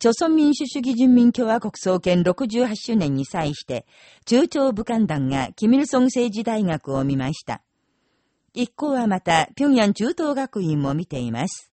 朝鮮民主主義人民共和国創建68周年に際して、中朝武漢団がキミルソン政治大学を見ました。一行はまた、平壌中等学院も見ています。